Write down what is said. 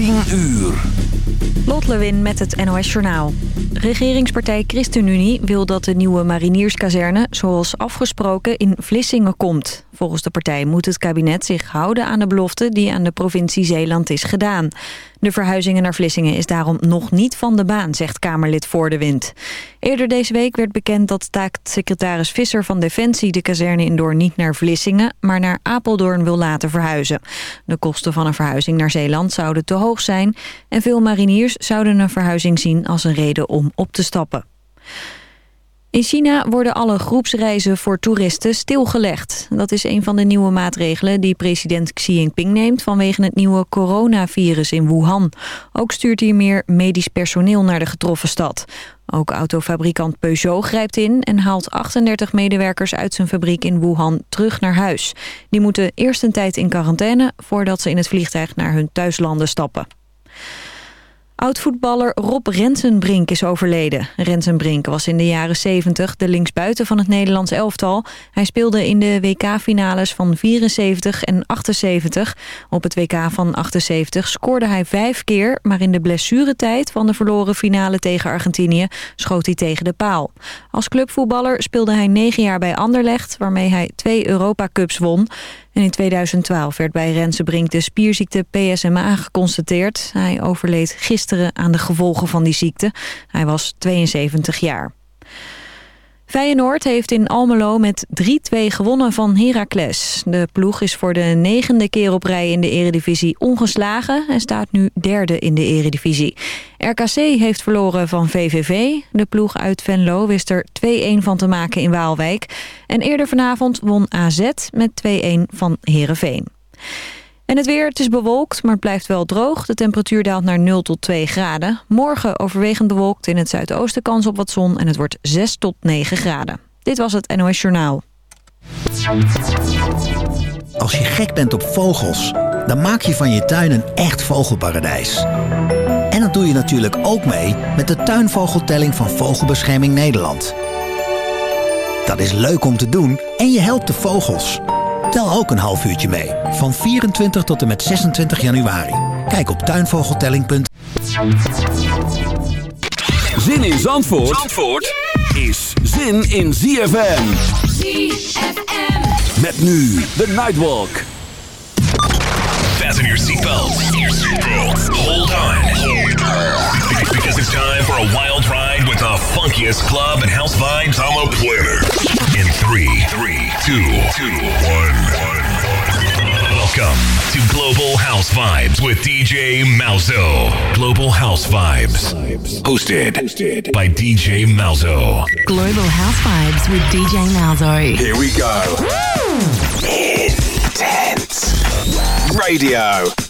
10 uur. Lot Lewin met het NOS Journaal. Regeringspartij ChristenUnie wil dat de nieuwe marinierskazerne... zoals afgesproken in Vlissingen komt. Volgens de partij moet het kabinet zich houden aan de belofte... die aan de provincie Zeeland is gedaan. De verhuizingen naar Vlissingen is daarom nog niet van de baan... zegt Kamerlid Voor de Wind. Eerder deze week werd bekend dat staatssecretaris Visser van Defensie... de kazerne in Doorn niet naar Vlissingen... maar naar Apeldoorn wil laten verhuizen. De kosten van een verhuizing naar Zeeland zouden te hoog zijn... en veel mariniers zouden een verhuizing zien als een reden om op te stappen. In China worden alle groepsreizen voor toeristen stilgelegd. Dat is een van de nieuwe maatregelen die president Xi Jinping neemt... vanwege het nieuwe coronavirus in Wuhan. Ook stuurt hij meer medisch personeel naar de getroffen stad. Ook autofabrikant Peugeot grijpt in en haalt 38 medewerkers uit zijn fabriek in Wuhan terug naar huis. Die moeten eerst een tijd in quarantaine voordat ze in het vliegtuig naar hun thuislanden stappen. Oud-voetballer Rob Rensenbrink is overleden. Rensenbrink was in de jaren 70 de linksbuiten van het Nederlands elftal. Hij speelde in de WK-finales van 74 en 78. Op het WK van 78 scoorde hij vijf keer... maar in de blessuretijd van de verloren finale tegen Argentinië... schoot hij tegen de paal. Als clubvoetballer speelde hij negen jaar bij Anderlecht... waarmee hij twee Europa Cups won... En in 2012 werd bij Rensenbrink de spierziekte PSMA geconstateerd. Hij overleed gisteren aan de gevolgen van die ziekte. Hij was 72 jaar. Feyenoord heeft in Almelo met 3-2 gewonnen van Heracles. De ploeg is voor de negende keer op rij in de eredivisie ongeslagen... en staat nu derde in de eredivisie. RKC heeft verloren van VVV. De ploeg uit Venlo wist er 2-1 van te maken in Waalwijk. En eerder vanavond won AZ met 2-1 van Heerenveen. En het weer, het is bewolkt, maar het blijft wel droog. De temperatuur daalt naar 0 tot 2 graden. Morgen overwegend bewolkt in het zuidoosten kans op wat zon... en het wordt 6 tot 9 graden. Dit was het NOS Journaal. Als je gek bent op vogels, dan maak je van je tuin een echt vogelparadijs. En dat doe je natuurlijk ook mee met de tuinvogeltelling van Vogelbescherming Nederland. Dat is leuk om te doen en je helpt de vogels... Tel ook een half uurtje mee. Van 24 tot en met 26 januari. Kijk op tuinvogeltelling.nl Zin in Zandvoort, Zandvoort is zin in ZFM. ZFM. Met nu de Nightwalk. Fasten your seatbelts. Hold on. Because it's time for a wild ride with the funkiest club and house vibes on the planet. In three, three, two, two, one, one. Welcome to Global House Vibes with DJ Malzo. Global House Vibes. Hosted, by DJ Malzo. Global House Vibes with DJ Malzo. Here we go. Intense. Radio.